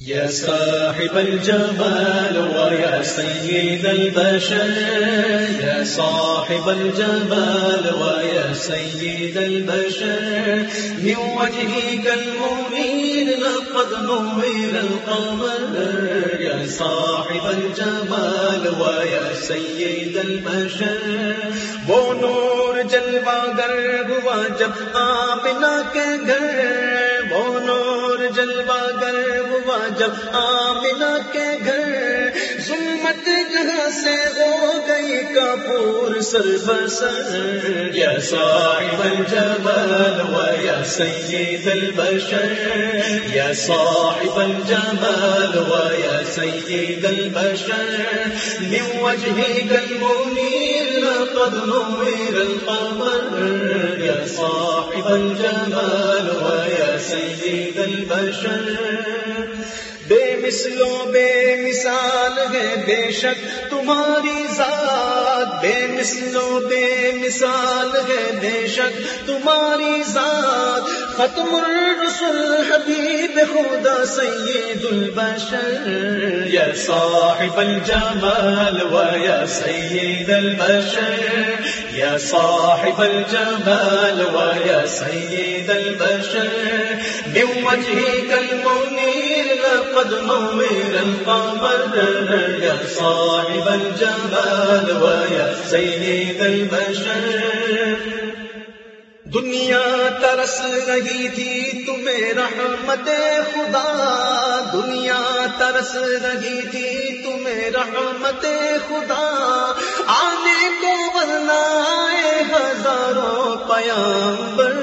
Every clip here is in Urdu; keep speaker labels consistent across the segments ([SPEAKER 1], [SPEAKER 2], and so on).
[SPEAKER 1] يا صاحب الجمال ويا سيد البشر، يا صاحب الجمال ويا سيد البشر. من وجهك المنير لقد نور القمر يا صاحب الجمال ويا سيد البشر. وہ نور جلوہ گر ہوا جب آمنہ کے گھر. وہ نور جلوہ گر ہوا جب آمنہ کے گھر ظلمت جہاں سے ہو گئی کپور سر۔ بسر یا صاحب الجمال و یا سید البشر۔ یا صاحب الجمال و یا سید البشر۔ من وجهك المنير لقد نور القمر يا صاحب الجمال ويا سيد البشر. بے مثلو بے مثال ہے بے شک تمہاری ذات. بے مثلو بے مثال ہے بے شک تمہاری ذات. ختم الرسل، حبیب خدا سید البشر. یا صاحب الجمال و یا سید البشر. یا صاحب الجمال و یا سید البشر. من وجهك المنير، لقد نور القمر. يا صاحب الجمال ويا سيد البشر. دنیا ترس رہی تھی تمہیں رحمت خدا، دنیا ترس رہی تھی تمہیں رحمت خدا۔ آنے کو ورنہ آئے ہزاروں پیامبر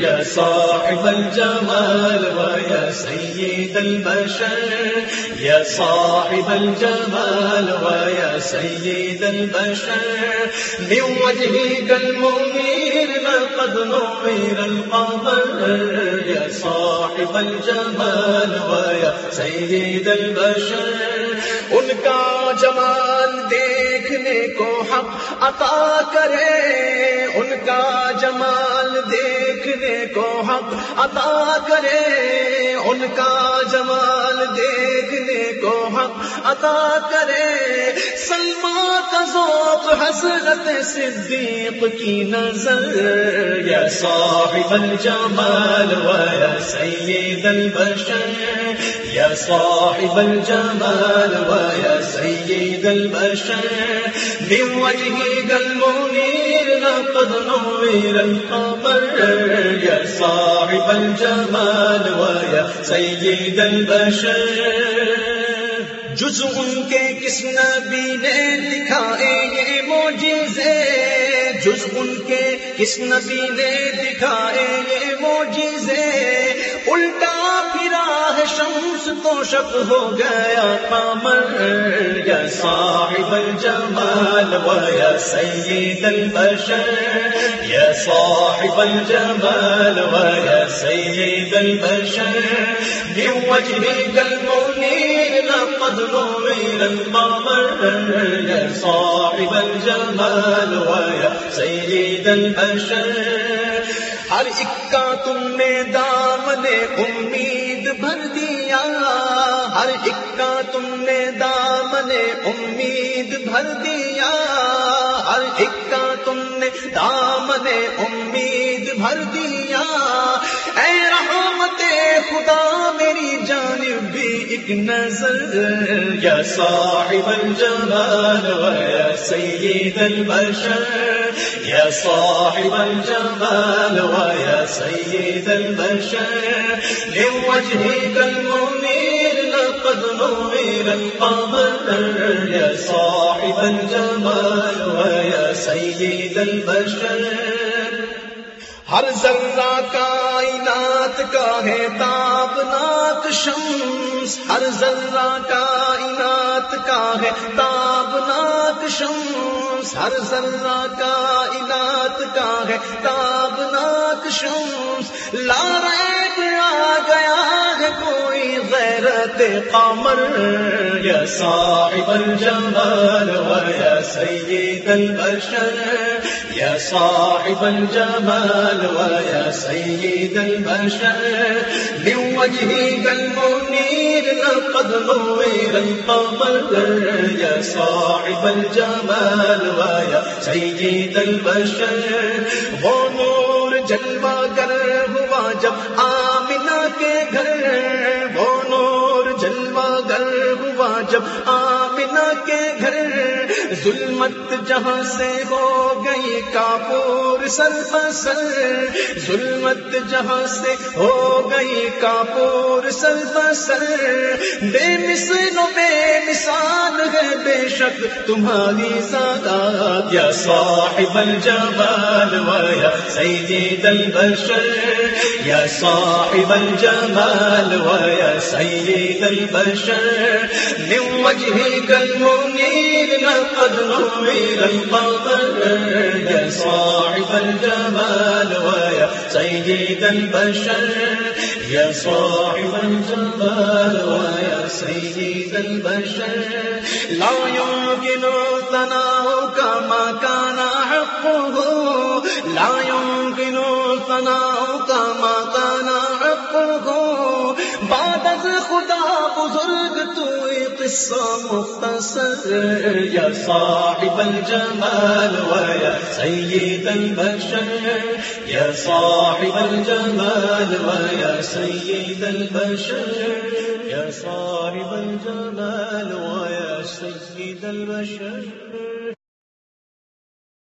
[SPEAKER 1] یا صاحب الجمال و یا سید البشر، یا صاحب الجمال و یا سید البشر من وجهك المنير لقد نور القمر. يا صاحب الجمال ويا سيد البشر. ان کا جمال دیکھنے کو حق عطا کرے، ان کا جمال دیکھنے کو حق عطا کرے، ان کا جمال دیکھنے کو حق عطا کرے۔ سلما کا ذوق حسرت صدیق کی نظر۔ یا صاحب الجمال و یا سید البشر۔ یا صاحب الجمال و یا سید البشر۔ من وجهك المنير لقد نور القمر۔ يا صاحب الجمال ويا سيد البشر۔ جز ان کے کس نبی نے دکھائے یہ موجزے جز ان کے کس نبی نے دکھائے یہ موجزے الٹا پھرا ہے شمس تو شک ہو گیا قمر، یا صاحب الجمال و یا سید البشر، یا صاحب الجمال و یا سید البشر۔ من وجهك المنير لقد نور القمر يا صاحب الجمال ويا سيد البشر۔ ہر اکا تم نے دامن امید بھر دیا۔ ہر اکا تم نے دامن امید بھر دیا۔ ہر اکا تم نے دامن امید بھر دیا۔ ایک نظر یا صاحب الجمال و یا سید البشر. یا صاحب الجمال و یا سید البشر. لوجهك المنير لقد نور القمر يا صاحب الجمال ويا سيد البشر. ہر ذرہ کائنات کا ہے تابناک شمس۔ ہر ذرہ کائنات کا ہے تابناک شمس، ہر ذرہ کائنات کا ہے، تابناک شمس۔ لارے آ گیا ہے، کوئی غیرت قمر۔ یا صاحب الجمال و یا سید البشر۔ یا صاحب الجمال و یا سید البشر۔ من وجهك المنير لقد نوير القمر يا صاحب الجمال ويا سيد البشر وہ نور جلوہ گر ہوا جب آمنہ کے گھر وہ نور جلوہ گر ہوا جب آمنہ کے گھر ظلمت جہاں سے ہو گئی کاپور سر فصل ظلمت جہاں سے ہو گئی کاپور سر فصل بے مثل و بے مثال ہے بے شک تمہاری سادات یا صاحب الجمال ویا سید البشر۔ یا صاحب الجمال ویا سید البشر۔ من وجهك المنير لقد نوير القمر يا صاحب الجمال ويا سيد البشر. يا صاحب الجمال ويا سيد البشر. لا يمكن ثناؤك ما كان حقه. لا يمكن ثناؤك بعد از خدا بزرگ تو قصہ مختصر یا صاحب الجمال ويا سيد البشر يا صاحب الجمال ويا سيد البشر يا صاحب الجمال ويا سيد البشر